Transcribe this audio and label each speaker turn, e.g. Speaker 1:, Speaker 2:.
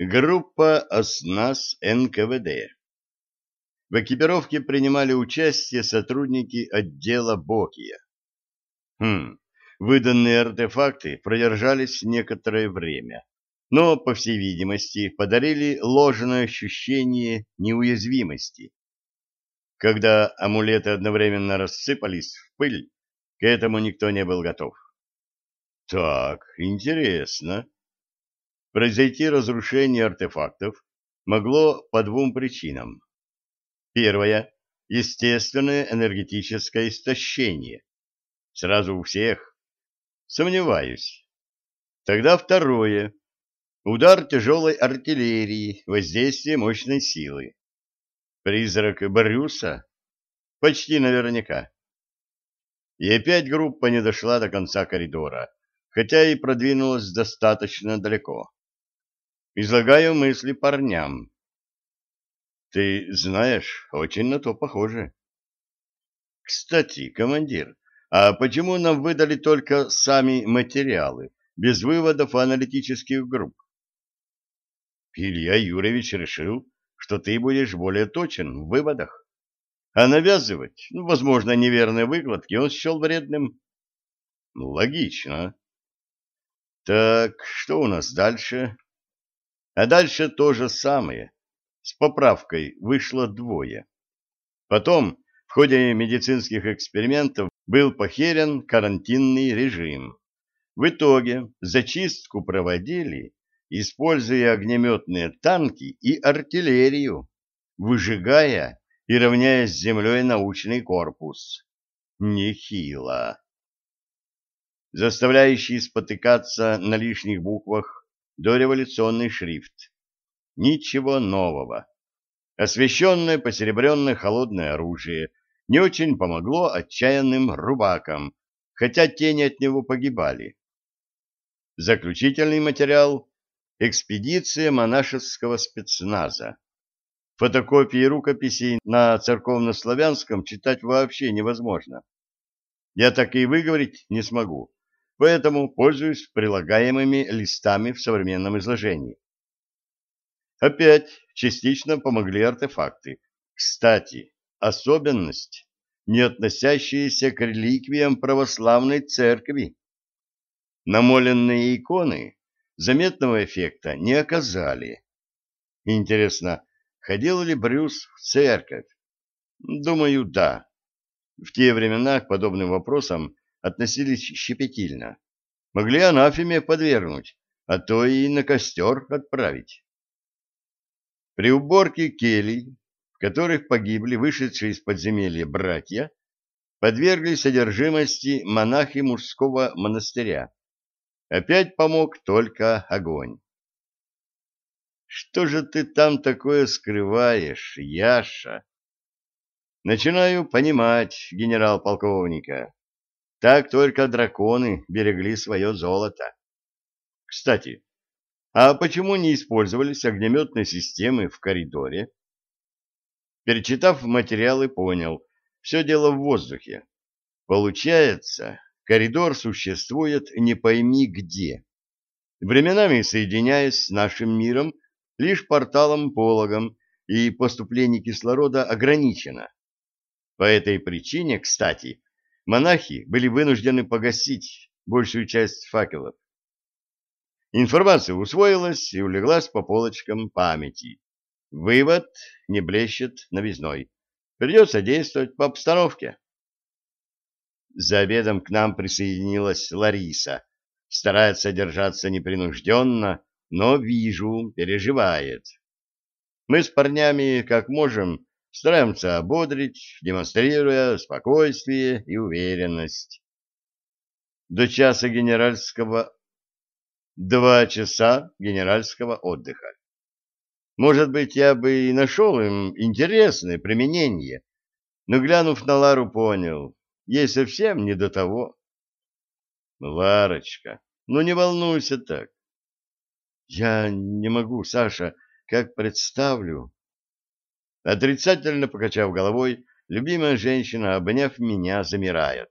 Speaker 1: Группа «Оснас НКВД». В экипировке принимали участие сотрудники отдела Бокия. Хм, выданные артефакты продержались некоторое время, но, по всей видимости, подарили ложное ощущение неуязвимости. Когда амулеты одновременно рассыпались в пыль, к этому никто не был готов. Так, интересно. Произойти разрушение артефактов могло по двум причинам. Первое – естественное энергетическое истощение. Сразу у всех. Сомневаюсь. Тогда второе – удар тяжелой артиллерии, воздействие мощной силы. Призрак Брюса? Почти наверняка. И опять группа не дошла до конца коридора, хотя и продвинулась достаточно далеко. Излагаю мысли парням. Ты знаешь, очень на то похоже. Кстати, командир, а почему нам выдали только сами материалы, без выводов аналитических групп? Илья Юрьевич решил, что ты будешь более точен в выводах. А навязывать, ну, возможно, неверные выкладки он счел вредным. Логично. Так, что у нас дальше? А дальше то же самое. С поправкой вышло двое. Потом, в ходе медицинских экспериментов, был похерен карантинный режим. В итоге зачистку проводили, используя огнеметные танки и артиллерию, выжигая и равняя с землей научный корпус. Нехило. Заставляющий спотыкаться на лишних буквах дореволюционный шрифт. Ничего нового. Освещенное посеребренное холодное оружие не очень помогло отчаянным рубакам, хотя тени от него погибали. Заключительный материал — экспедиция монашеского спецназа. Фотокопии рукописей на церковнославянском читать вообще невозможно. Я так и выговорить не смогу поэтому пользуюсь прилагаемыми листами в современном изложении. Опять частично помогли артефакты. Кстати, особенность, не относящаяся к реликвиям православной церкви. Намоленные иконы заметного эффекта не оказали. Интересно, ходил ли Брюс в церковь? Думаю, да. В те времена к подобным вопросам относились щепетильно. Могли анафеме подвергнуть, а то и на костер отправить. При уборке келий, в которых погибли вышедшие из подземелья братья, подвергли содержимости монахи мужского монастыря. Опять помог только огонь. Что же ты там такое скрываешь, Яша? Начинаю понимать генерал-полковника. Так только драконы берегли свое золото. Кстати, а почему не использовались огнеметные системы в коридоре? Перечитав материалы, понял, все дело в воздухе. Получается, коридор существует не пойми где, временами соединяясь с нашим миром лишь порталом-пологом, и поступление кислорода ограничено. По этой причине, кстати, монахи были вынуждены погасить большую часть факелов. Информация усвоилась и улеглась по полочкам памяти. Вывод не блещет новизной. Придется действовать по обстановке. За обедом к нам присоединилась Лариса. Старается держаться непринужденно, но, вижу, переживает. Мы с парнями, как можем, Стараемся ободрить, демонстрируя спокойствие и уверенность. До часа генеральского... Два часа генеральского отдыха. Может быть, я бы и нашел им интересное применение, но, глянув на Лару, понял, ей совсем не до того. Ларочка, ну не волнуйся так. Я не могу, Саша, как представлю. Отрицательно покачав головой, любимая женщина, обняв меня, замирает.